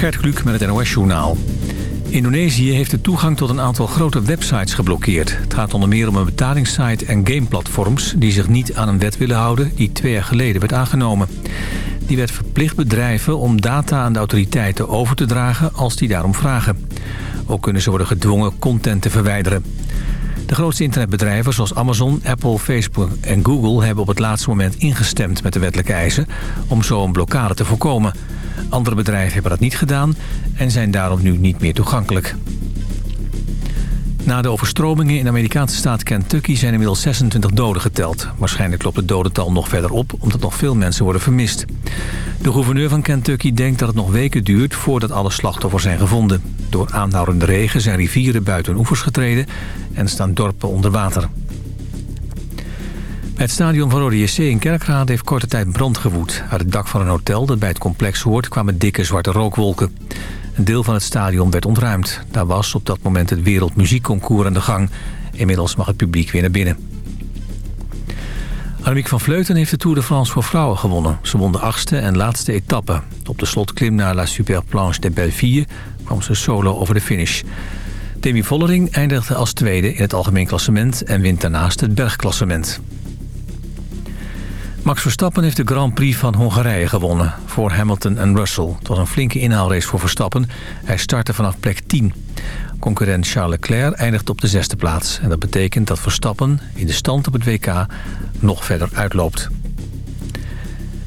Gert Kluk met het NOS-journaal. Indonesië heeft de toegang tot een aantal grote websites geblokkeerd. Het gaat onder meer om een betalingssite en gameplatforms... die zich niet aan een wet willen houden die twee jaar geleden werd aangenomen. Die wet verplicht bedrijven om data aan de autoriteiten over te dragen als die daarom vragen. Ook kunnen ze worden gedwongen content te verwijderen. De grootste internetbedrijven zoals Amazon, Apple, Facebook en Google... hebben op het laatste moment ingestemd met de wettelijke eisen... om zo een blokkade te voorkomen. Andere bedrijven hebben dat niet gedaan en zijn daarom nu niet meer toegankelijk. Na de overstromingen in de Amerikaanse staat Kentucky zijn inmiddels 26 doden geteld. Waarschijnlijk klopt het dodental nog verder op, omdat nog veel mensen worden vermist. De gouverneur van Kentucky denkt dat het nog weken duurt voordat alle slachtoffers zijn gevonden. Door aanhoudende regen zijn rivieren buiten oevers getreden en staan dorpen onder water. Het stadion van Rode JC in Kerkrade heeft korte tijd brand gewoed. Uit het dak van een hotel dat bij het complex hoort kwamen dikke zwarte rookwolken. Een deel van het stadion werd ontruimd. Daar was op dat moment het Wereldmuziekconcours aan de gang. Inmiddels mag het publiek weer naar binnen. Annemiek van Vleuten heeft de Tour de France voor vrouwen gewonnen. Ze won de achtste en laatste etappe. Op de slotklim naar La Superplanche de Belleville kwam ze solo over de finish. Demi Vollering eindigde als tweede in het algemeen klassement... en wint daarnaast het bergklassement. Max Verstappen heeft de Grand Prix van Hongarije gewonnen voor Hamilton en Russell. Het was een flinke inhaalrace voor Verstappen. Hij startte vanaf plek 10. Concurrent Charles Leclerc eindigt op de zesde plaats. En dat betekent dat Verstappen in de stand op het WK nog verder uitloopt.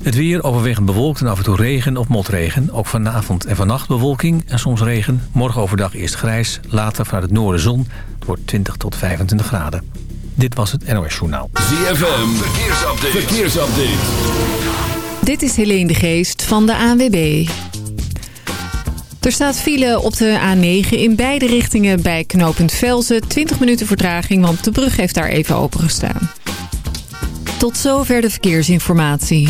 Het weer overwegend bewolkt en af en toe regen of motregen. Ook vanavond en vannacht bewolking en soms regen. Morgen overdag eerst grijs, later vanuit het noorden zon. Het wordt 20 tot 25 graden. Dit was het NOS Journaal. ZFM, verkeersupdate. verkeersupdate. Dit is Helene de Geest van de ANWB. Er staat file op de A9 in beide richtingen bij knooppunt Velzen. 20 minuten vertraging, want de brug heeft daar even opengestaan. Tot zover de verkeersinformatie.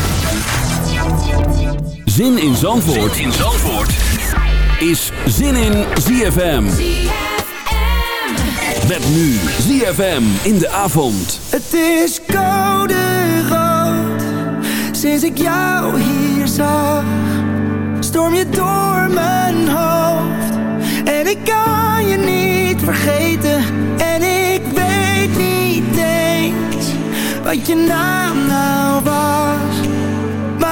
Zin in Zandvoort, zin in Zandvoort. is Zin in ZFM. Met nu ZFM in de avond. Het is koude rood, sinds ik jou hier zag. Storm je door mijn hoofd, en ik kan je niet vergeten. En ik weet niet eens, wat je naam nou was.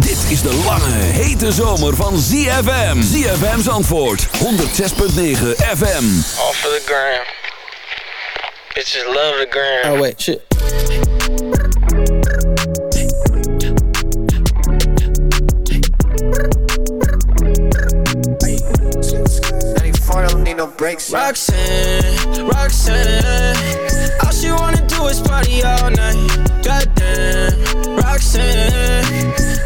Dit is de lange, hete zomer van ZFM. ZFM's antwoord, 106.9 FM. Off of the gram. Bitches love the gram. Oh wait, shit. no breaks. Roxanne, Roxanne, all she wanna do is party all night. Goddamn, Roxanne,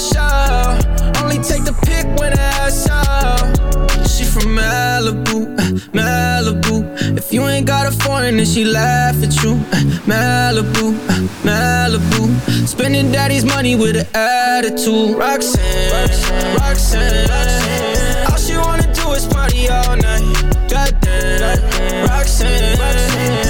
cash out. Only take the pic when the ass out. She from Malibu, uh, Malibu. If you ain't got a foreign, then she laugh at you. Uh, Malibu, uh, Malibu. Spending daddy's money with an attitude. Roxanne, Roxanne, Roxanne. All she wanna do is party all night. Goddamn, Roxanne. Never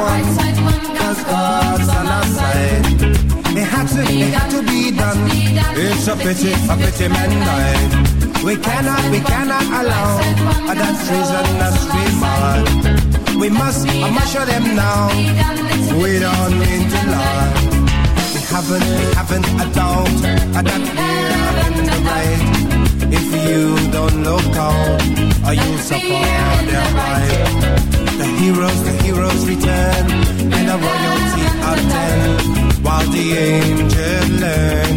One, side one, cause God's on our side. It had to, it had to be done. It's a pity, a pity man died. We cannot, we cannot allow that treason us we mad. We must, I must show them now. We don't mean to lie. We haven't, we haven't a doubt that we're in the right. If you don't look out, or you suffer their right. The heroes, the heroes return, and the royalty attend, while the angels learn,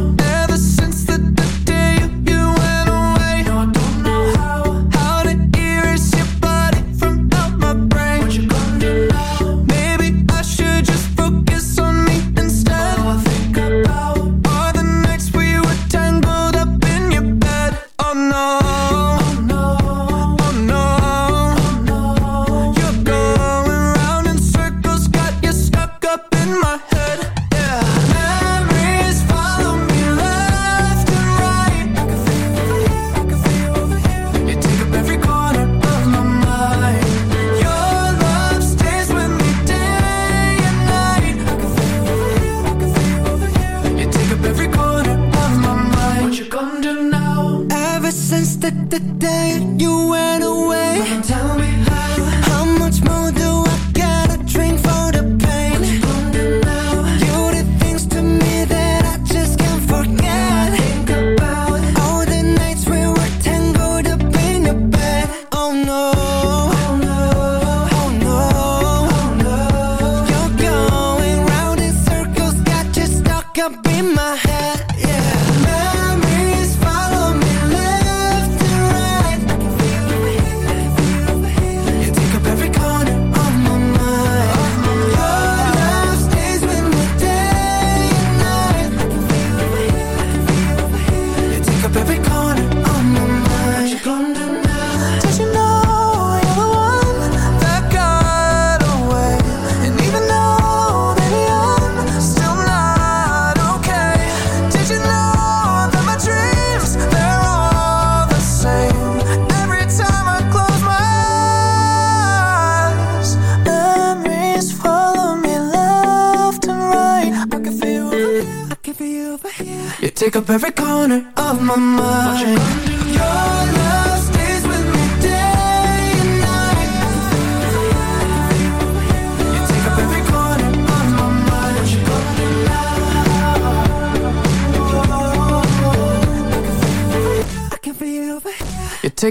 yeah.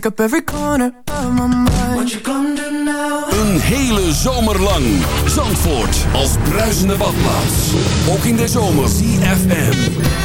take up every corner of my mind. What you gonna do now? Een hele zomer lang. Zandvoort als bruisende badplaats. Ook in de zomer. CFM.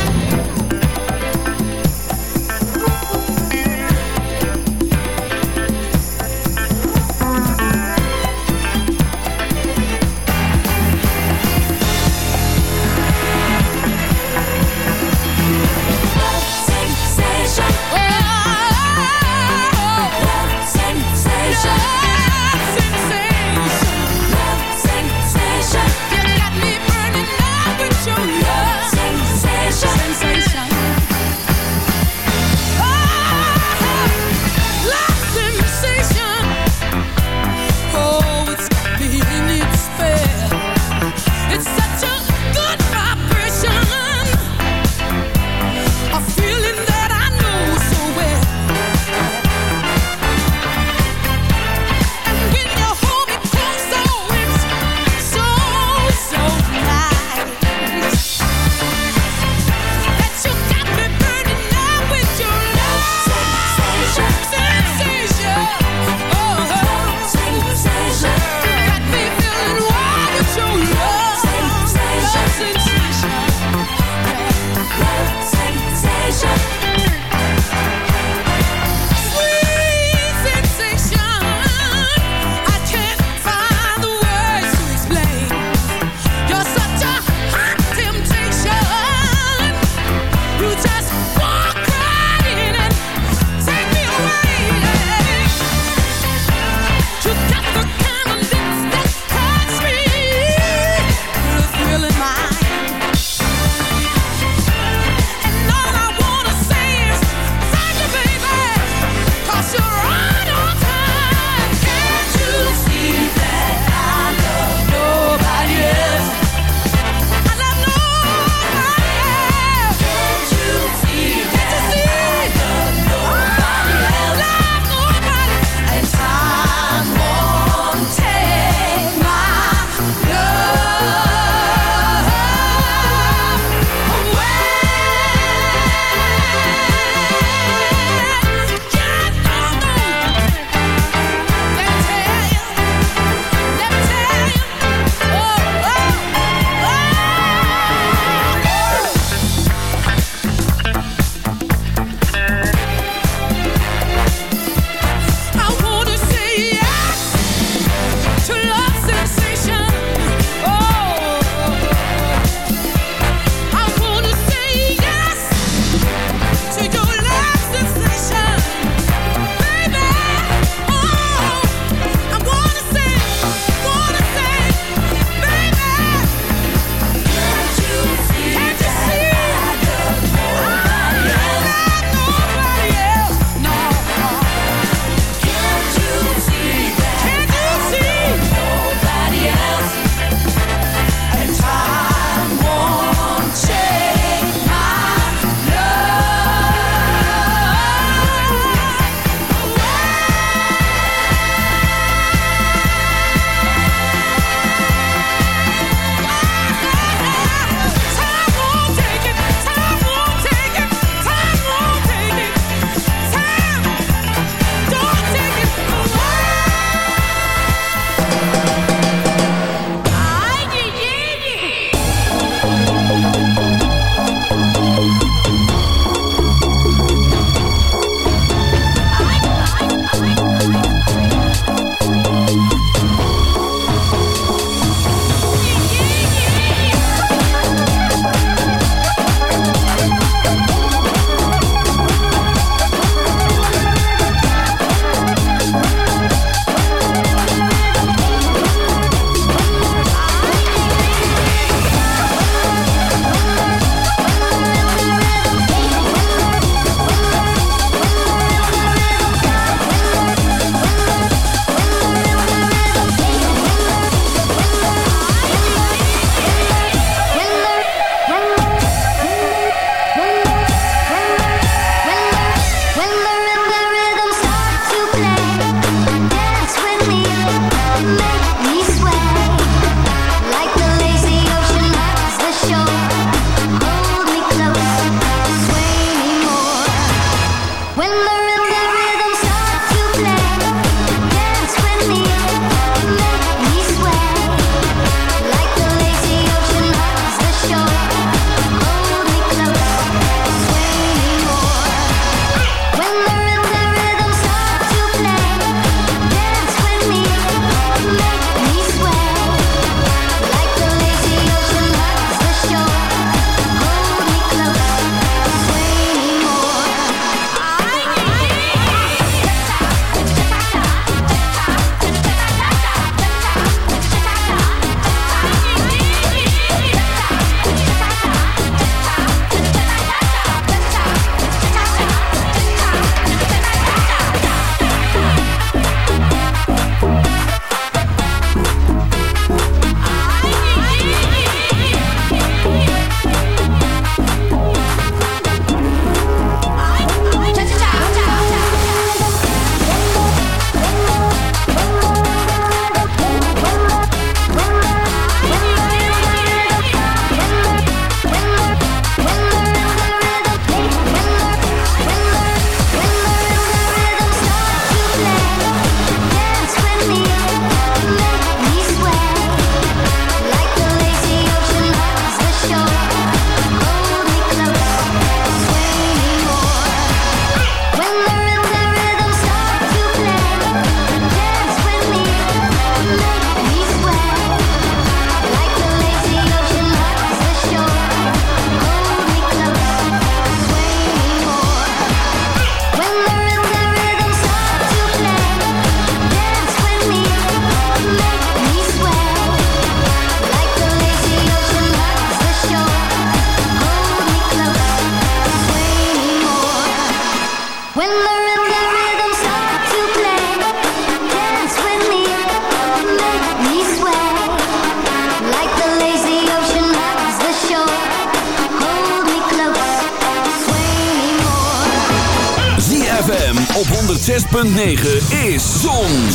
106.9 is Zon,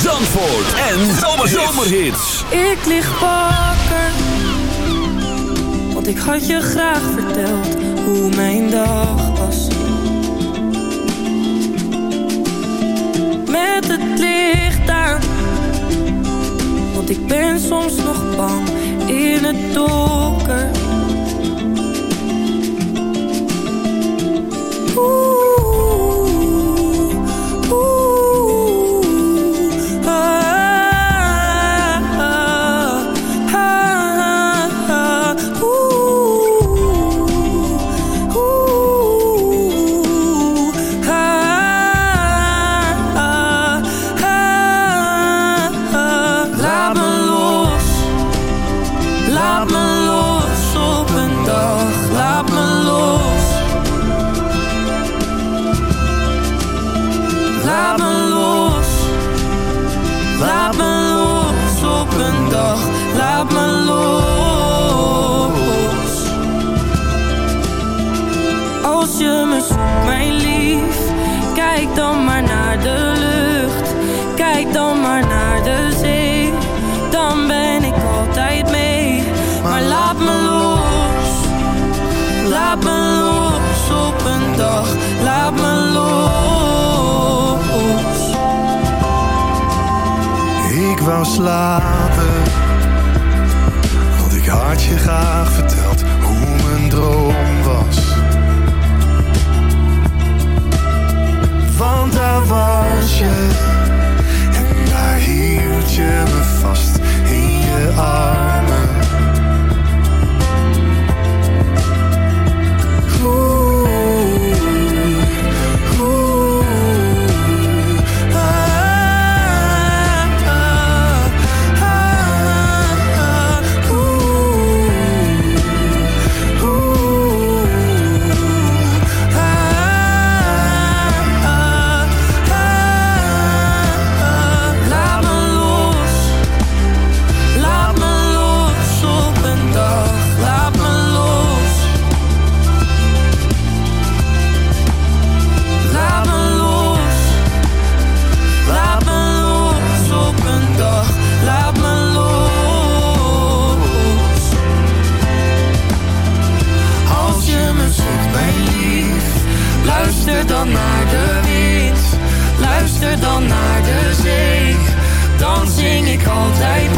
Zandvoort en Zomerhits. Ik lig wakker, want ik had je graag verteld hoe mijn dag was. Met het licht aan, want ik ben soms nog bang in het donker. Laat me los. Als je me zoekt, mijn lief, kijk dan maar naar de lucht, kijk dan maar naar de zee, dan ben ik altijd mee. Maar laat me los, laat me los op een dag, laat me los. Ik wou had je graag verteld hoe mijn droom was. Want daar was je, en daar hield je me vast in je armen. Luister dan naar de zee. Dan zing ik altijd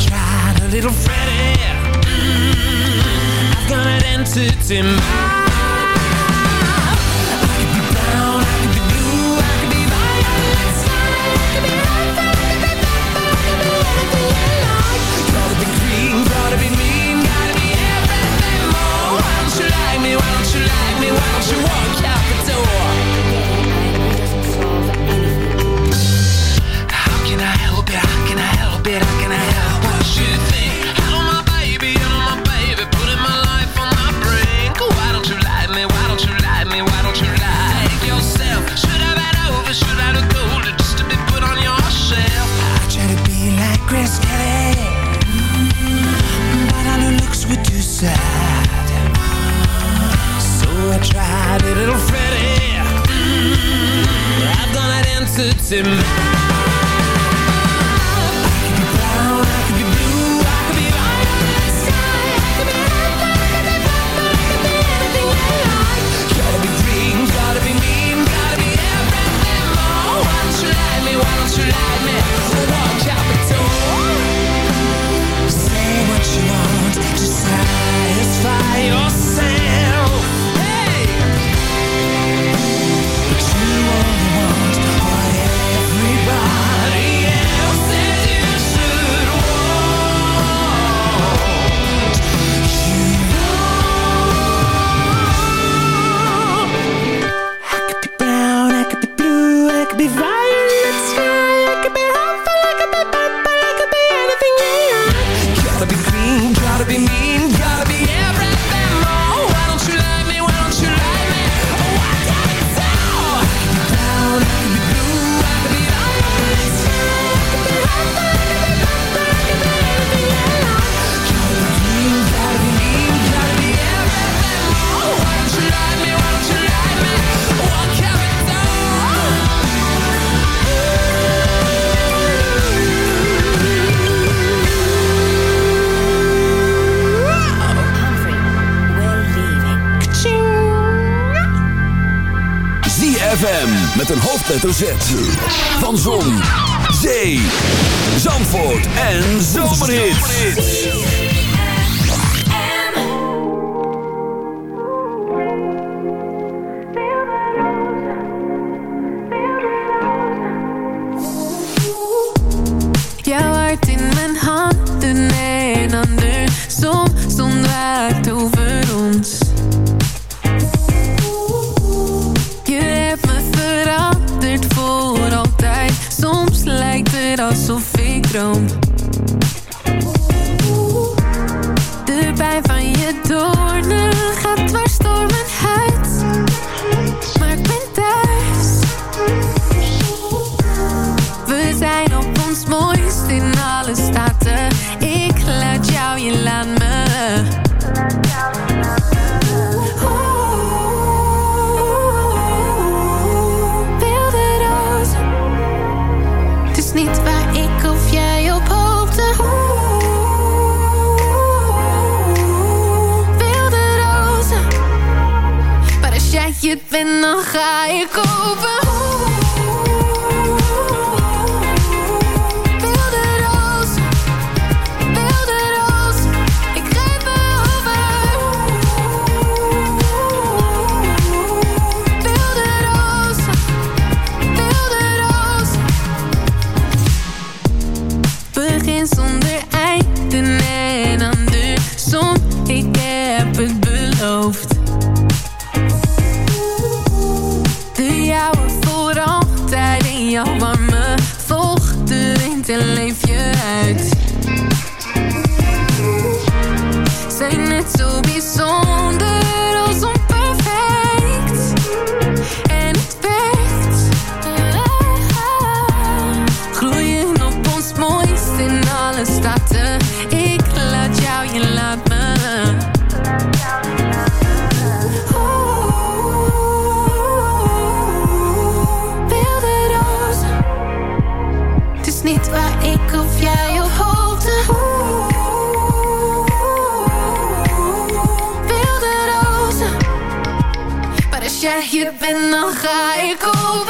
tried a little Freddie. Mm, I've got an entity mind. To me hoofdletter Z. Ik laat jou, je laat me. Niet waar ik of jij op hoopte. Wilde rozen. Maar als jij het bent, dan ga ik kopen. Ik ben dan ga ik op.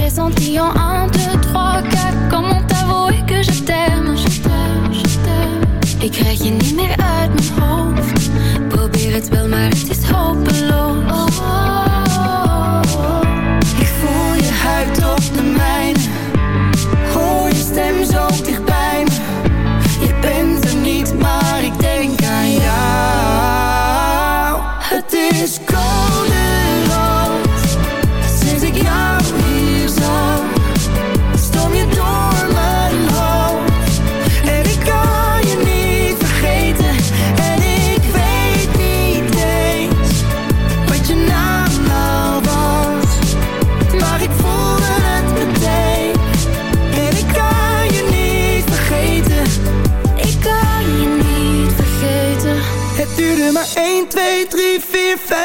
j'ai senti en 1, 2, 3, 4 Comment t'avouer que je t'aime, je t'aime, je t'aime. Ik krijg je niet meer uit mijn hoofd Probeer het wel, maar het is hopen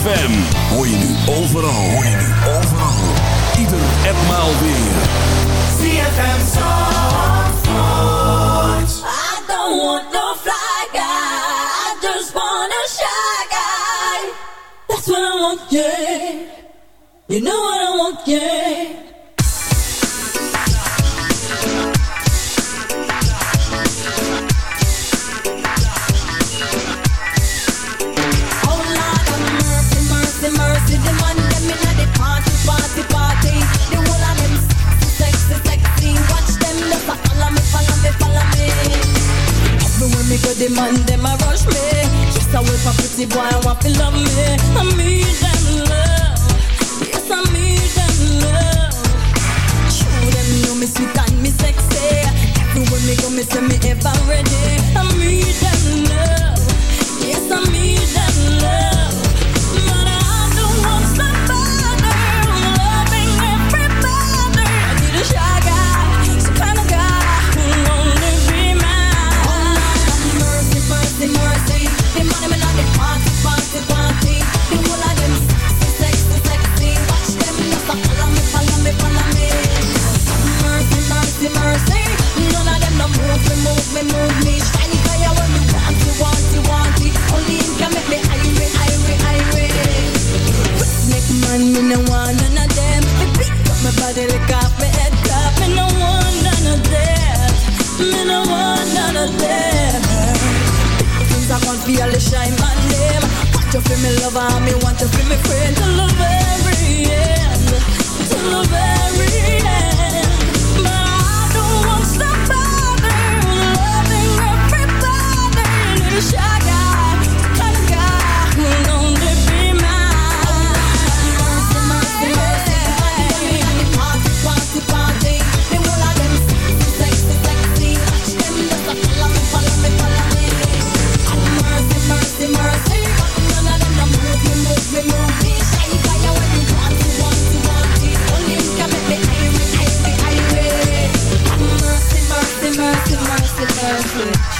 ZFM. Hoor je nu overal. Hoor je nu overal. Ieder en maal weer. ZFM Zandvoort. I don't want no fly guy. I just want a shy guy. That's what I want, yeah. You know what I want, yeah. Franklin.